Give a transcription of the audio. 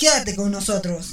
کیا دکھاؤنسدروس